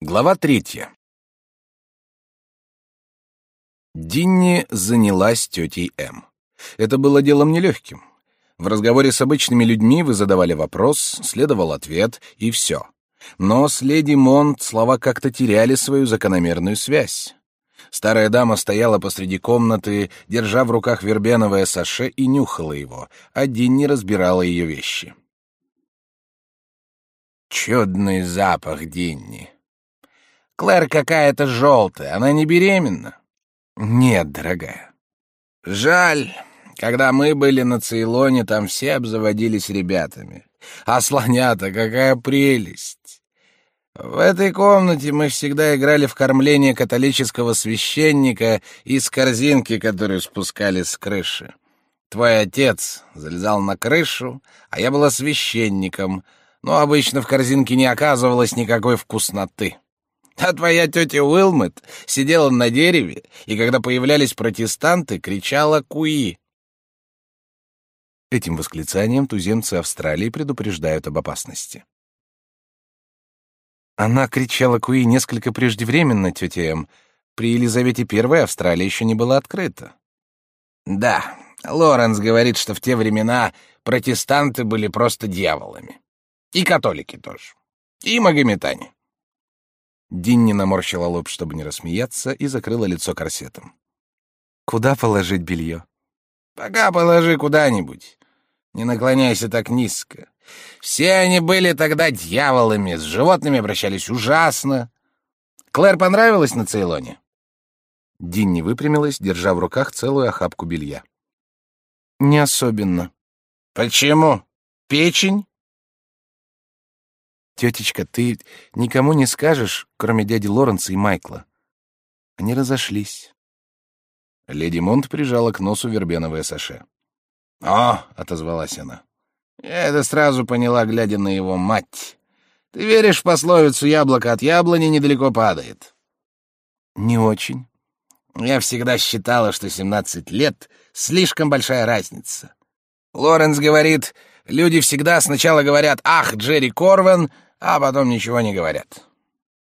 Глава третья. Динни занялась тетей М. Это было делом нелегким. В разговоре с обычными людьми вы задавали вопрос, следовал ответ, и все. Но с леди Монт слова как-то теряли свою закономерную связь. Старая дама стояла посреди комнаты, держа в руках вербеновое саше и нюхала его, а Динни разбирала ее вещи. «Чудный запах, Динни», Клэр какая-то желтая, она не беременна? Нет, дорогая. Жаль. Когда мы были на Цейлоне, там все обзаводились ребятами. А слонята, какая прелесть. В этой комнате мы всегда играли в кормление католического священника из корзинки, которую спускали с крыши. Твой отец залезал на крышу, а я была священником, но обычно в корзинке не оказывалось никакой вкусноты. А твоя тетя Уилмот сидела на дереве, и когда появлялись протестанты, кричала «Куи!». Этим восклицанием туземцы Австралии предупреждают об опасности. Она кричала «Куи» несколько преждевременно, тетя М. При Елизавете I Австралия еще не была открыта. Да, Лоренс говорит, что в те времена протестанты были просто дьяволами. И католики тоже. И магометане. Динни наморщила лоб, чтобы не рассмеяться, и закрыла лицо корсетом. «Куда положить белье?» «Пока положи куда-нибудь. Не наклоняйся так низко. Все они были тогда дьяволами, с животными обращались ужасно. Клэр понравилась на Цейлоне?» Динни выпрямилась, держа в руках целую охапку белья. «Не особенно». «Почему? Печень?» Тетечка, ты никому не скажешь, кроме дяди Лоренса и Майкла. Они разошлись. Леди Монт прижала к носу вербеновое саше. «О!» — отозвалась она. «Я это сразу поняла, глядя на его мать. Ты веришь в пословицу «яблоко от яблони недалеко падает»?» «Не очень. Я всегда считала, что семнадцать лет — слишком большая разница. Лоренс говорит, люди всегда сначала говорят «Ах, Джерри Корван», а потом ничего не говорят.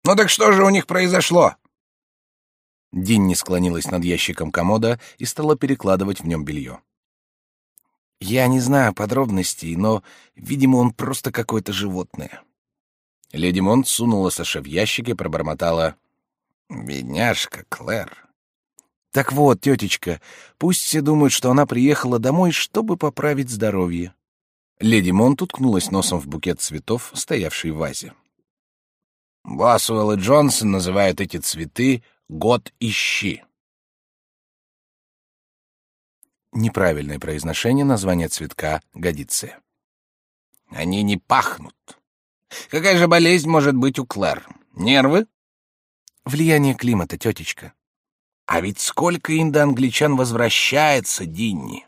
Ну так что же у них произошло? Динни склонилась над ящиком комода и стала перекладывать в нем белье. Я не знаю подробностей, но, видимо, он просто какое-то животное. Леди Монт сунула Саше в ящик и пробормотала. «Бедняжка Клэр». «Так вот, тетечка, пусть все думают, что она приехала домой, чтобы поправить здоровье. Леди Монт уткнулась носом в букет цветов, стоявший в вазе. Босуэлл и Джонсон называют эти цветы «год ищи». Неправильное произношение названия цветка годится. Они не пахнут. Какая же болезнь может быть у Клэр? Нервы? Влияние климата, тетечка. А ведь сколько индоангличан возвращается, Динни?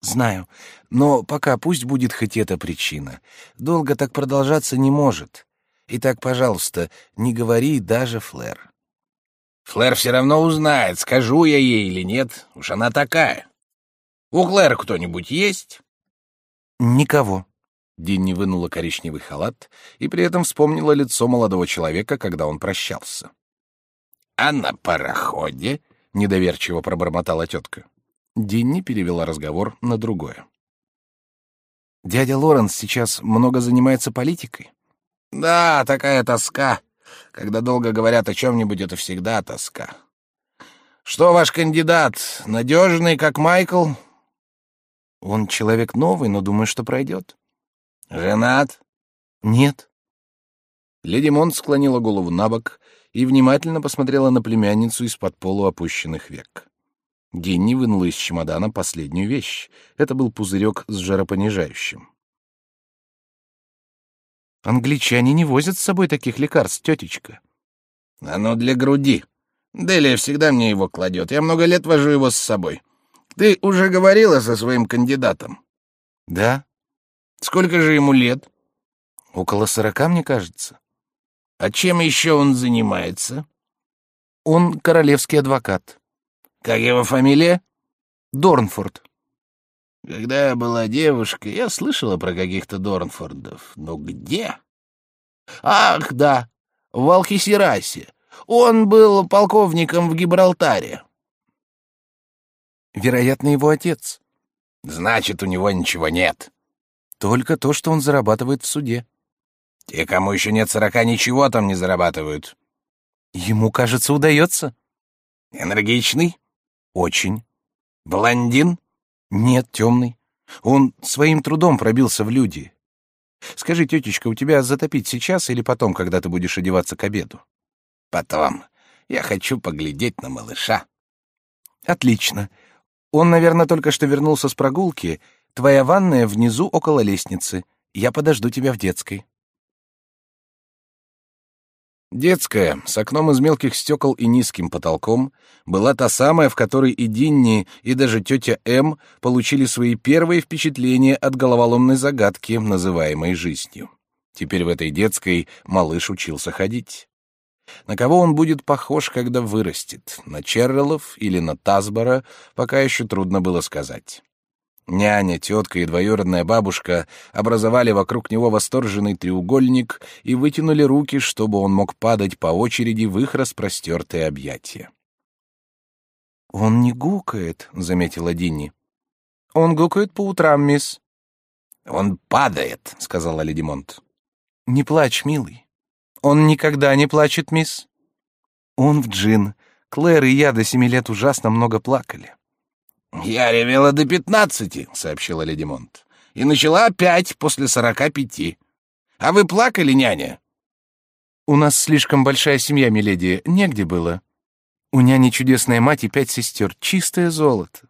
Знаю, но пока пусть будет хоть эта причина. Долго так продолжаться не может. Итак, пожалуйста, не говори даже Флэр. Флэр все равно узнает, скажу я ей или нет. Уж она такая. У Клэр кто-нибудь есть? Никого. Динни вынула коричневый халат и при этом вспомнила лицо молодого человека, когда он прощался. «А на пароходе?» — недоверчиво пробормотала тетка. Динни перевела разговор на другое. «Дядя Лоренс сейчас много занимается политикой?» «Да, такая тоска. Когда долго говорят о чем-нибудь, это всегда тоска. Что ваш кандидат? Надежный, как Майкл?» «Он человек новый, но думаю, что пройдет». «Женат?» «Нет». Леди Монт склонила голову на бок и внимательно посмотрела на племянницу из-под полуопущенных век. Генни вынула из чемодана последнюю вещь. Это был пузырек с жаропонижающим. «Англичане не возят с собой таких лекарств, тетечка». «Оно для груди. Делия всегда мне его кладет. Я много лет вожу его с собой. Ты уже говорила со своим кандидатом?» «Да». «Сколько же ему лет?» «Около сорока, мне кажется». «А чем еще он занимается?» «Он королевский адвокат». Как его фамилия? Дорнфорд. Когда я была девушкой, я слышала про каких-то Дорнфордов. Но где? Ах, да. в Алхисирасе. Он был полковником в Гибралтаре. Вероятно, его отец. Значит, у него ничего нет. Только то, что он зарабатывает в суде. Те, кому еще нет сорока, ничего там не зарабатывают. Ему, кажется, удается. Энергичный? Очень. Блондин? Нет, темный. Он своим трудом пробился в люди. Скажи, тетечка, у тебя затопить сейчас или потом, когда ты будешь одеваться к обеду? Потом. Я хочу поглядеть на малыша. Отлично. Он, наверное, только что вернулся с прогулки. Твоя ванная внизу около лестницы. Я подожду тебя в детской. Детская, с окном из мелких стекол и низким потолком, была та самая, в которой и Динни, и даже тетя М получили свои первые впечатления от головоломной загадки, называемой жизнью. Теперь в этой детской малыш учился ходить. На кого он будет похож, когда вырастет? На Черрелов или на Тазбора, пока еще трудно было сказать. Няня, тетка и двоюродная бабушка образовали вокруг него восторженный треугольник и вытянули руки, чтобы он мог падать по очереди в их распростертые объятия. «Он не гукает», — заметила Динни. «Он гукает по утрам, мисс». «Он падает», — сказала леди Монт. «Не плачь, милый». «Он никогда не плачет, мисс». «Он в джин. Клэр и я до семи лет ужасно много плакали». «Я ревела до пятнадцати», — сообщила леди Монт. «И начала опять после сорока пяти. А вы плакали, няня?» «У нас слишком большая семья, миледи, негде было. У няни чудесная мать и пять сестер, чистое золото».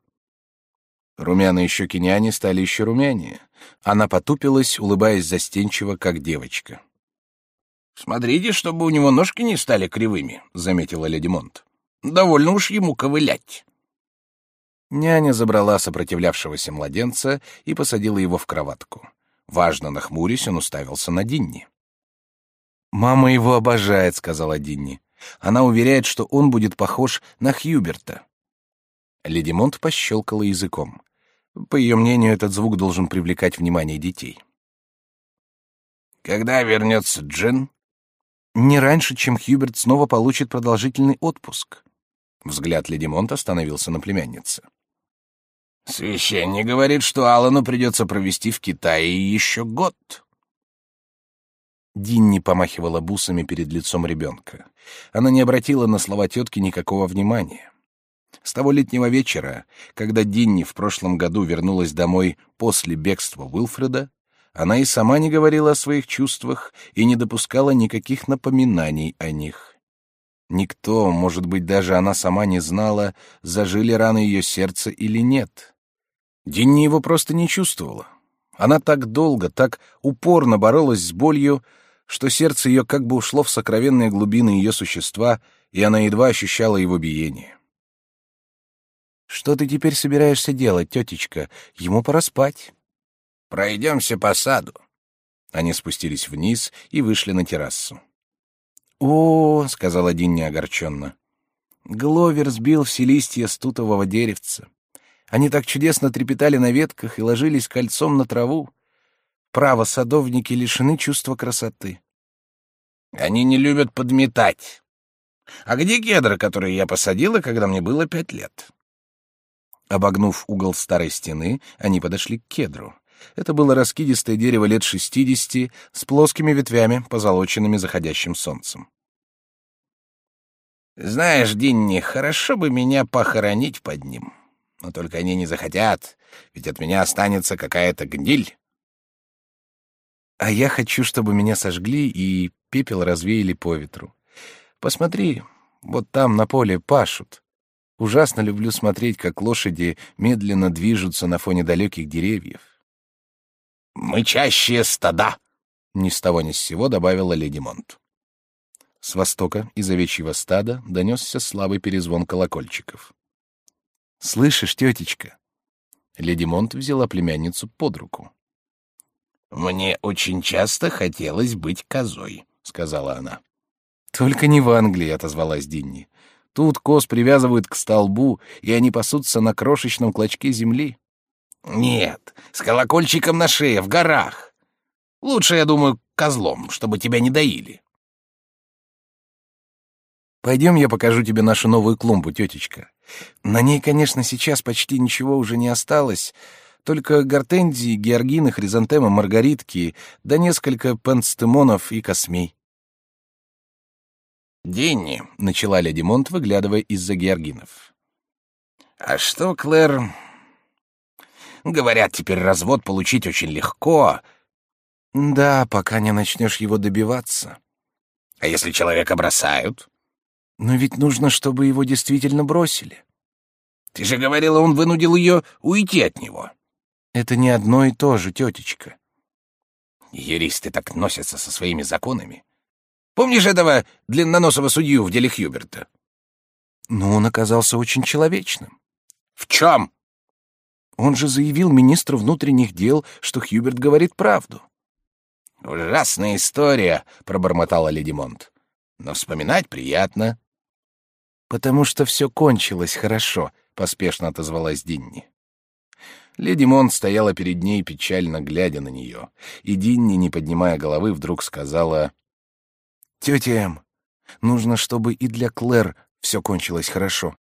Румяные щеки няни стали еще румянее. Она потупилась, улыбаясь застенчиво, как девочка. «Смотрите, чтобы у него ножки не стали кривыми», — заметила леди Монт. «Довольно уж ему ковылять». Няня забрала сопротивлявшегося младенца и посадила его в кроватку. Важно нахмурясь, он уставился на Динни. «Мама его обожает», — сказала Динни. «Она уверяет, что он будет похож на Хьюберта». Леди Монт пощелкала языком. По ее мнению, этот звук должен привлекать внимание детей. «Когда вернется Джин?» «Не раньше, чем Хьюберт снова получит продолжительный отпуск». Взгляд леди Монт остановился на племяннице. Священник говорит, что Алану придется провести в Китае еще год. Динни помахивала бусами перед лицом ребенка. Она не обратила на слова тетки никакого внимания. С того летнего вечера, когда Динни в прошлом году вернулась домой после бегства Уилфреда, она и сама не говорила о своих чувствах и не допускала никаких напоминаний о них. Никто, может быть, даже она сама не знала, зажили раны ее сердца или нет. Динни его просто не чувствовала. Она так долго, так упорно боролась с болью, что сердце ее как бы ушло в сокровенные глубины ее существа, и она едва ощущала его биение. «Что ты теперь собираешься делать, тетечка? Ему пора спать». «Пройдемся по саду». Они спустились вниз и вышли на террасу. «О, — сказала Динни огорченно, — Гловер сбил все листья стутового деревца. Они так чудесно трепетали на ветках и ложились кольцом на траву. Право, садовники лишены чувства красоты. Они не любят подметать. А где кедры, которые я посадила, когда мне было пять лет? Обогнув угол старой стены, они подошли к кедру. Это было раскидистое дерево лет шестидесяти с плоскими ветвями, позолоченными заходящим солнцем. «Знаешь, Динни, хорошо бы меня похоронить под ним», но только они не захотят, ведь от меня останется какая-то гниль. А я хочу, чтобы меня сожгли и пепел развеяли по ветру. Посмотри, вот там на поле пашут. Ужасно люблю смотреть, как лошади медленно движутся на фоне далеких деревьев. «Мычащие стада!» — ни с того ни с сего добавила леди Монт. С востока из овечьего стада донесся слабый перезвон колокольчиков. Слышишь, тетечка? Леди Монт взяла племянницу под руку. Мне очень часто хотелось быть козой, сказала она. Только не в Англии, отозвалась Динни. Тут коз привязывают к столбу, и они пасутся на крошечном клочке земли. Нет, с колокольчиком на шее в горах. Лучше, я думаю, козлом, чтобы тебя не доили. Пойдем, я покажу тебе нашу новую клумбу, тетечка. На ней, конечно, сейчас почти ничего уже не осталось, только гортензии, георгины, хризантемы, маргаритки, да несколько пенстемонов и космей. «Динни», — начала леди Монт, выглядывая из-за георгинов. «А что, Клэр...» «Говорят, теперь развод получить очень легко». «Да, пока не начнешь его добиваться». «А если человека бросают?» «Но ведь нужно, чтобы его действительно бросили». «Ты же говорила, он вынудил ее уйти от него». «Это не одно и то же, тетечка». Юристы так носятся со своими законами. Помнишь этого длинноносого судью в деле Хьюберта? Ну, он оказался очень человечным. В чем? Он же заявил министру внутренних дел, что Хьюберт говорит правду. Ужасная история, пробормотала леди Монт. Но вспоминать приятно. Потому что все кончилось хорошо, поспешно отозвалась Динни. Леди Монт стояла перед ней, печально глядя на нее, и Динни, не поднимая головы, вдруг сказала: «Тетя Эм, нужно, чтобы и для Клэр все кончилось хорошо.